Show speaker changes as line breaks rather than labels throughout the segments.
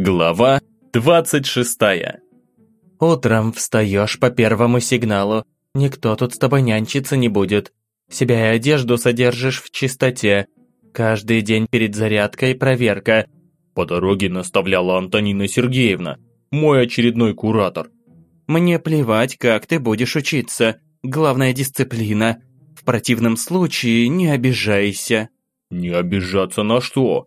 Глава 26
Утром встаешь по первому сигналу. Никто тут с тобой нянчиться не будет. Себя и одежду содержишь в чистоте. Каждый день перед зарядкой проверка.
По дороге наставляла Антонина Сергеевна, мой очередной куратор.
Мне плевать, как ты будешь учиться. Главная дисциплина. В противном случае не обижайся.
Не обижаться на что?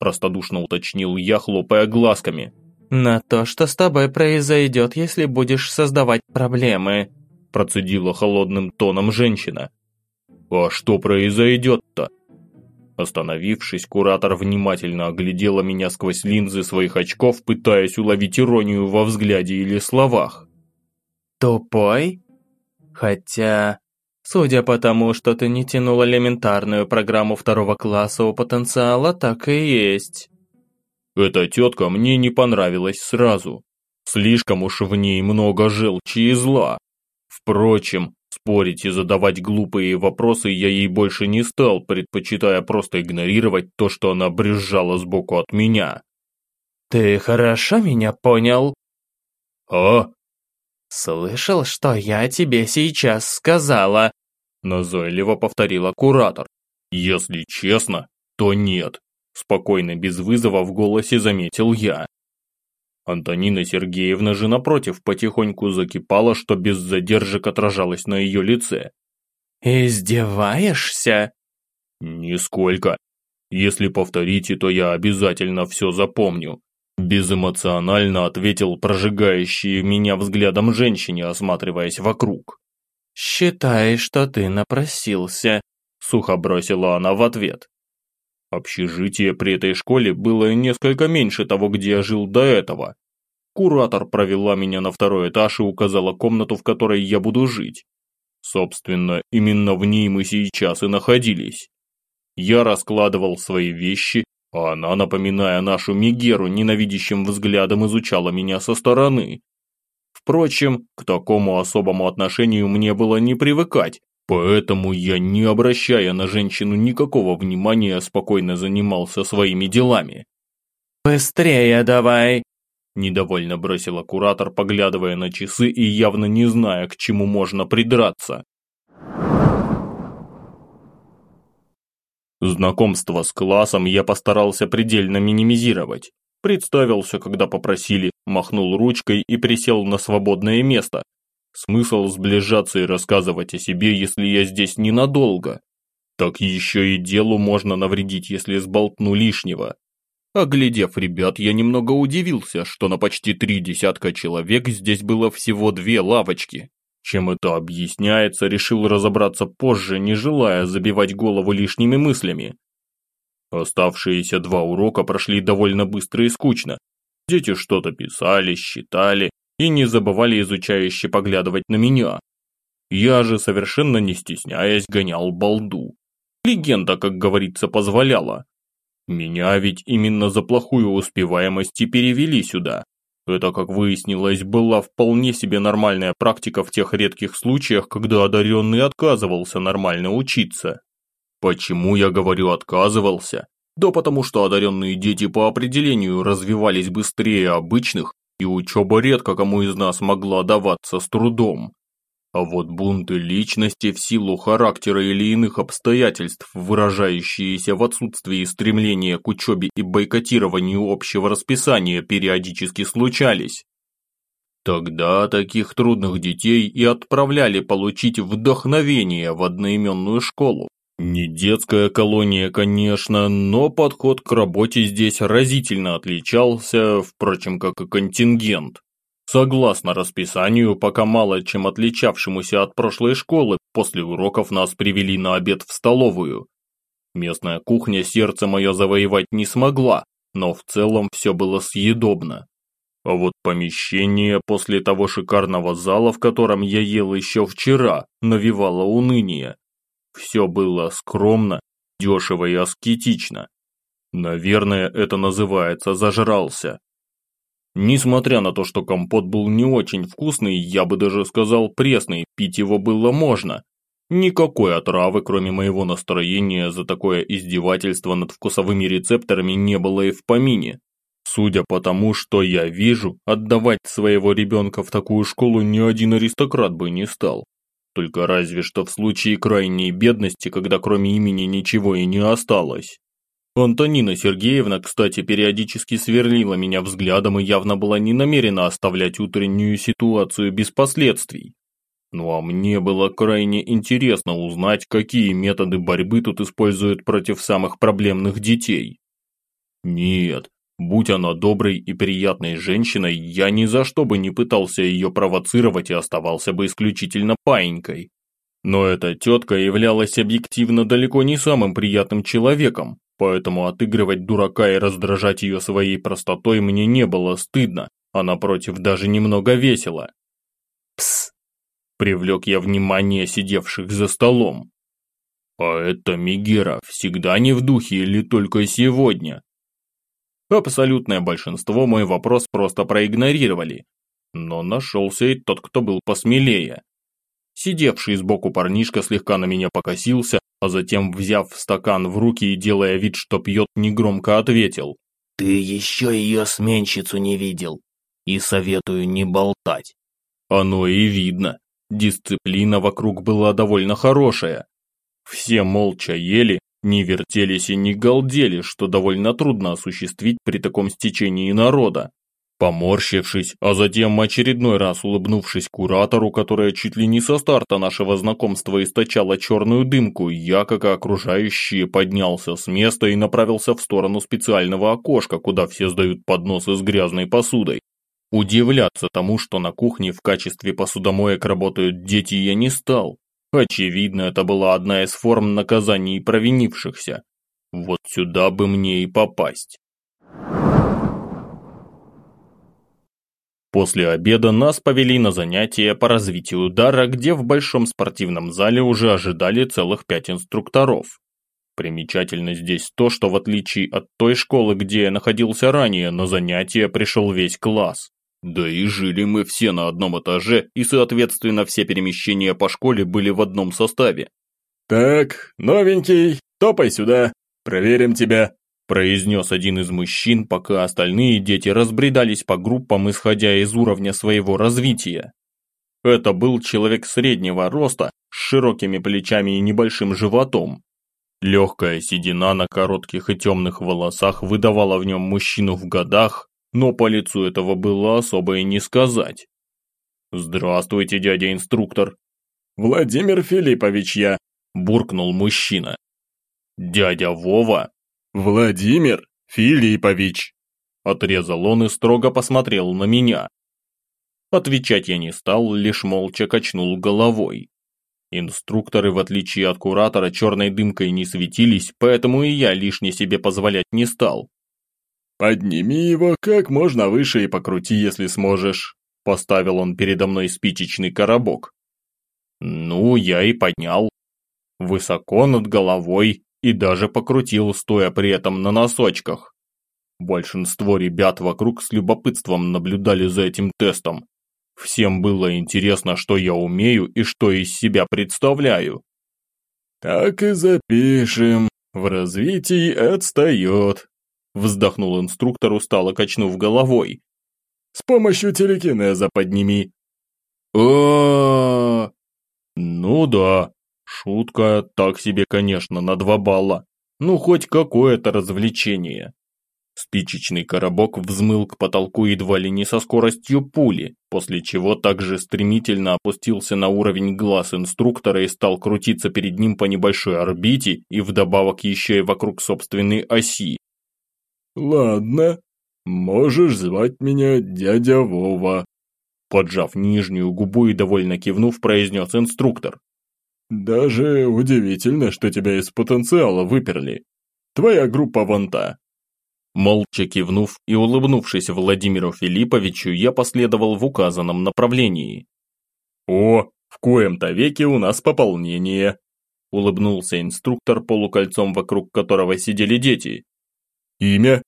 Простодушно уточнил я, хлопая глазками.
«На то, что с тобой произойдет, если будешь создавать проблемы»,
процедила холодным тоном женщина. «А что произойдет-то?» Остановившись, куратор внимательно оглядела меня сквозь линзы своих очков, пытаясь уловить иронию во взгляде или словах.
«Тупой? Хотя, Судя по тому, что ты не тянул элементарную программу второго класса у потенциала, так и есть.
Эта тетка мне не понравилась сразу. Слишком уж в ней много желчи и зла. Впрочем, спорить и задавать глупые вопросы я ей больше не стал, предпочитая просто игнорировать то, что она брюзжала сбоку от меня.
«Ты хорошо меня понял?»
«А?»
«Слышал, что я тебе сейчас сказала?»
Назойливо повторила куратор. «Если честно, то нет», спокойно без вызова в голосе заметил я. Антонина Сергеевна же напротив потихоньку закипала, что без задержек отражалось на ее лице.
«Издеваешься?»
«Нисколько. Если повторите, то я обязательно все запомню», безэмоционально ответил прожигающий меня взглядом женщине, осматриваясь вокруг.
«Считай, что ты напросился», – сухо бросила она в ответ.
Общежитие при этой школе было несколько меньше того, где я жил до этого. Куратор провела меня на второй этаж и указала комнату, в которой я буду жить. Собственно, именно в ней мы сейчас и находились. Я раскладывал свои вещи, а она, напоминая нашу Мигеру, ненавидящим взглядом изучала меня со стороны. Впрочем, к такому особому отношению мне было не привыкать, поэтому я, не обращая на женщину никакого внимания, спокойно занимался своими делами.
«Быстрее давай!»
Недовольно бросила куратор, поглядывая на часы и явно не зная, к чему можно придраться. Знакомство с классом я постарался предельно минимизировать. Представился, когда попросили, махнул ручкой и присел на свободное место. Смысл сближаться и рассказывать о себе, если я здесь ненадолго. Так еще и делу можно навредить, если сболтну лишнего. Оглядев ребят, я немного удивился, что на почти три десятка человек здесь было всего две лавочки. Чем это объясняется, решил разобраться позже, не желая забивать голову лишними мыслями. Оставшиеся два урока прошли довольно быстро и скучно. Дети что-то писали, считали и не забывали изучающе поглядывать на меня. Я же, совершенно не стесняясь, гонял балду. Легенда, как говорится, позволяла. Меня ведь именно за плохую успеваемость и перевели сюда. Это, как выяснилось, была вполне себе нормальная практика в тех редких случаях, когда одаренный отказывался нормально учиться. Почему я говорю «отказывался»? Да потому что одаренные дети по определению развивались быстрее обычных, и учеба редко кому из нас могла даваться с трудом. А вот бунты личности в силу характера или иных обстоятельств, выражающиеся в отсутствии стремления к учебе и бойкотированию общего расписания, периодически случались. Тогда таких трудных детей и отправляли получить вдохновение в одноименную школу. Не детская колония, конечно, но подход к работе здесь разительно отличался, впрочем, как и контингент. Согласно расписанию, пока мало чем отличавшемуся от прошлой школы, после уроков нас привели на обед в столовую. Местная кухня сердце мое завоевать не смогла, но в целом все было съедобно. А вот помещение после того шикарного зала, в котором я ел еще вчера, навевало уныние. Все было скромно, дешево и аскетично. Наверное, это называется «зажрался». Несмотря на то, что компот был не очень вкусный, я бы даже сказал пресный, пить его было можно. Никакой отравы, кроме моего настроения, за такое издевательство над вкусовыми рецепторами не было и в помине. Судя по тому, что я вижу, отдавать своего ребенка в такую школу ни один аристократ бы не стал. Только разве что в случае крайней бедности, когда кроме имени ничего и не осталось. Антонина Сергеевна, кстати, периодически сверлила меня взглядом и явно была не намерена оставлять утреннюю ситуацию без последствий. Ну а мне было крайне интересно узнать, какие методы борьбы тут используют против самых проблемных детей. Нет, будь она доброй и приятной женщиной, я ни за что бы не пытался ее провоцировать и оставался бы исключительно паинькой. Но эта тетка являлась объективно далеко не самым приятным человеком, поэтому отыгрывать дурака и раздражать ее своей простотой мне не было стыдно, а напротив даже немного весело. «Пс!» – привлек я внимание сидевших за столом. «А это Мигера всегда не в духе или только сегодня?» Абсолютное большинство мой вопрос просто проигнорировали, но нашелся и тот, кто был посмелее. Сидевший сбоку парнишка слегка на меня покосился, а затем, взяв стакан в руки и делая вид, что пьет, негромко ответил.
«Ты еще ее сменщицу не видел, и советую не болтать».
Оно и видно. Дисциплина вокруг была довольно хорошая. Все молча ели, не вертелись и не галдели, что довольно трудно осуществить при таком стечении народа. Поморщившись, а затем очередной раз улыбнувшись куратору, которая чуть ли не со старта нашего знакомства источала черную дымку, я, как и окружающие, поднялся с места и направился в сторону специального окошка, куда все сдают подносы с грязной посудой. Удивляться тому, что на кухне в качестве посудомоек работают дети, я не стал. Очевидно, это была одна из форм наказаний провинившихся. Вот сюда бы мне и попасть. После обеда нас повели на занятия по развитию удара, где в большом спортивном зале уже ожидали целых пять инструкторов. Примечательно здесь то, что в отличие от той школы, где я находился ранее, на занятия пришел весь класс. Да и жили мы все на одном этаже, и соответственно все перемещения по школе были в одном составе.
«Так, новенький, топай сюда, проверим тебя»,
произнес один из мужчин, пока остальные дети разбредались по группам, исходя из уровня своего развития. Это был человек среднего роста, с широкими плечами и небольшим животом. Легкая седина на коротких и темных волосах выдавала в нем мужчину в годах, но по лицу этого было особо и не сказать. «Здравствуйте, дядя инструктор!»
«Владимир Филиппович я!»
– буркнул мужчина. «Дядя Вова?»
«Владимир Филиппович!»
Отрезал он и строго посмотрел на меня. Отвечать я не стал, лишь молча качнул головой. Инструкторы, в отличие от куратора, черной дымкой не светились, поэтому и я лишне себе позволять не стал.
«Подними его как можно выше и покрути, если сможешь», поставил он передо мной спичечный коробок.
Ну, я и поднял. Высоко над головой, и даже покрутил, стоя при этом на носочках. Большинство ребят вокруг с любопытством наблюдали за этим тестом. Всем было интересно, что я умею и что из себя представляю.
«Так и запишем. В развитии отстает», – вздохнул инструктор, устало качнув головой. «С помощью телекинеза подними».
а Ну да, Шутка так себе, конечно, на два балла. Ну, хоть какое-то развлечение. Спичечный коробок взмыл к потолку едва ли не со скоростью пули, после чего также стремительно опустился на уровень глаз инструктора и стал крутиться перед ним по небольшой орбите и вдобавок еще и вокруг собственной оси.
«Ладно, можешь звать меня дядя Вова»,
поджав нижнюю губу и довольно кивнув, произнес инструктор.
«Даже удивительно, что тебя из потенциала выперли. Твоя группа вон та».
Молча кивнув и улыбнувшись Владимиру Филипповичу, я последовал в указанном направлении.
«О, в коем-то веке у нас пополнение», – улыбнулся инструктор полукольцом, вокруг которого сидели дети. «Имя?»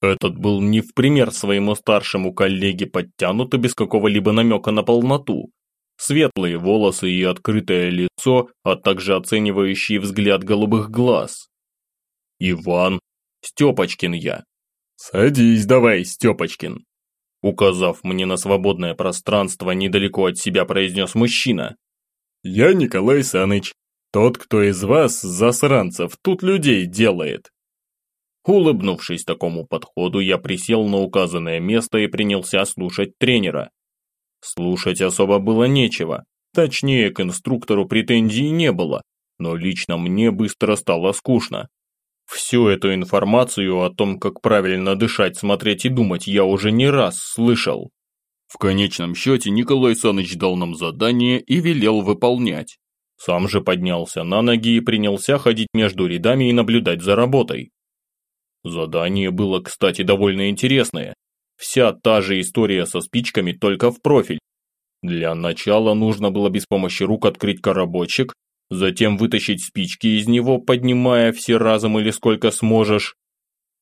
Этот был не в пример своему старшему коллеге подтянут и без какого-либо намека на полноту светлые волосы и открытое лицо, а также оценивающий взгляд голубых глаз. Иван, Степочкин я.
«Садись давай, Степочкин!» Указав мне на свободное пространство недалеко от себя, произнес мужчина. «Я Николай Саныч, тот, кто из вас, засранцев, тут людей делает». Улыбнувшись такому подходу, я присел на указанное место и принялся слушать тренера. Слушать особо было нечего, точнее, к инструктору претензий не было, но лично мне быстро стало скучно. Всю эту информацию о том, как правильно дышать, смотреть и думать, я уже не раз слышал. В конечном счете Николай Саныч дал нам задание и велел выполнять. Сам же поднялся на ноги и принялся ходить между рядами и наблюдать за работой. Задание было, кстати, довольно интересное. Вся та же история со спичками, только в профиль. Для начала нужно было без помощи рук открыть коробочек, затем вытащить спички из него, поднимая все разом или сколько сможешь.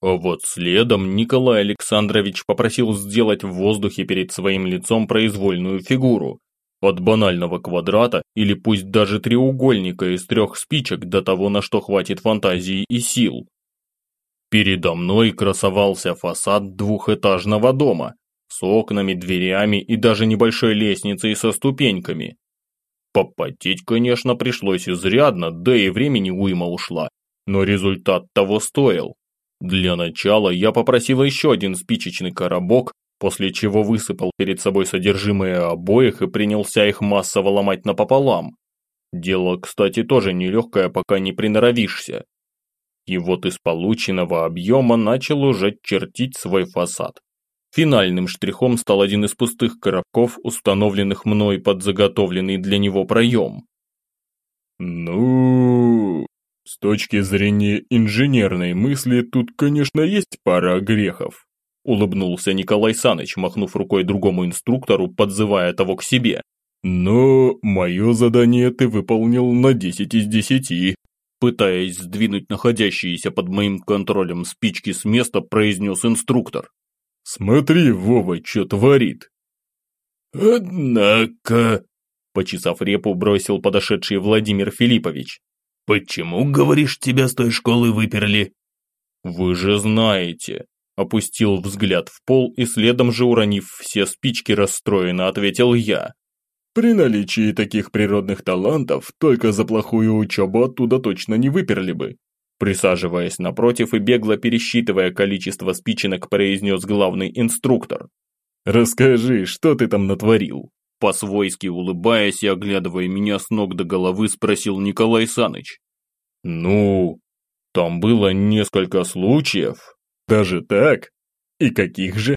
А вот следом Николай Александрович попросил сделать в воздухе перед своим лицом произвольную фигуру. От банального квадрата или пусть даже треугольника из трех спичек до того, на что хватит фантазии и сил. Передо мной красовался фасад двухэтажного дома с окнами, дверями и даже небольшой лестницей со ступеньками. Попотеть, конечно, пришлось изрядно, да и времени уйма ушла, но результат того стоил. Для начала я попросил еще один спичечный коробок, после чего высыпал перед собой содержимое обоих и принялся их массово ломать напополам. Дело, кстати, тоже нелегкое, пока не приноровишься. И вот из полученного объема начал уже чертить свой фасад. Финальным штрихом стал один из пустых коробков, установленных мной под заготовленный для него проем. «Ну...» С точки зрения инженерной мысли, тут, конечно, есть пара грехов. Улыбнулся Николай Саныч, махнув рукой другому инструктору, подзывая того к себе. «Но мое задание ты выполнил на 10 из 10. Пытаясь сдвинуть находящиеся под моим контролем спички с места, произнес инструктор. Смотри, Вова, что творит.
Однако,
почесав репу, бросил подошедший Владимир Филиппович.
Почему, говоришь, тебя с той школы выперли?
Вы же знаете. Опустил взгляд в пол и следом же уронив все спички расстроенно ответил я. При наличии таких природных талантов только за плохую учебу оттуда точно не выперли бы. Присаживаясь напротив и бегло пересчитывая количество спиченок, произнес главный инструктор. «Расскажи, что ты там натворил?» По-свойски улыбаясь и оглядывая меня с ног до головы, спросил Николай Саныч. «Ну, там было несколько случаев. Даже так? И каких же?»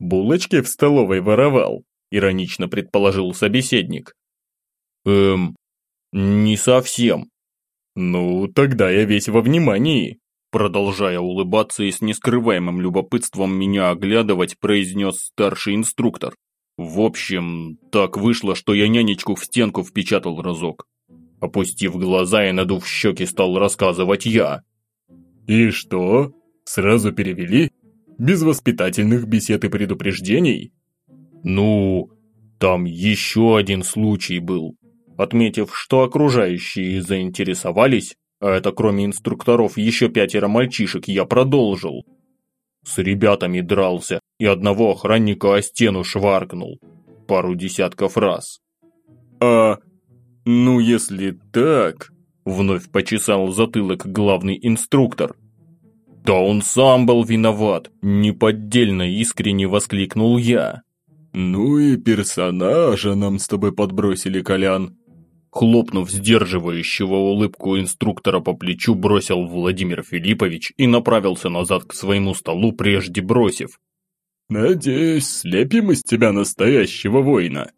«Булочки в столовой воровал», иронично предположил собеседник. «Эм, не совсем. «Ну, тогда я весь во внимании», продолжая улыбаться и с нескрываемым любопытством меня оглядывать, произнес старший инструктор. В общем, так вышло, что я нянечку в стенку впечатал разок. Опустив глаза и надув щеки, стал рассказывать я. «И что? Сразу перевели? Без воспитательных бесед и предупреждений?» «Ну, там еще один случай был», Отметив, что окружающие заинтересовались, а это кроме инструкторов еще пятеро мальчишек, я продолжил. С ребятами дрался и одного охранника о стену шваркнул. Пару десятков раз. «А, ну если так...» Вновь почесал затылок главный инструктор. «Да он сам был виноват!» Неподдельно искренне воскликнул я. «Ну и персонажа нам с тобой подбросили, Колян. Хлопнув сдерживающего улыбку инструктора по плечу, бросил Владимир Филиппович и направился назад к своему столу, прежде бросив. «Надеюсь, слепим из тебя настоящего воина».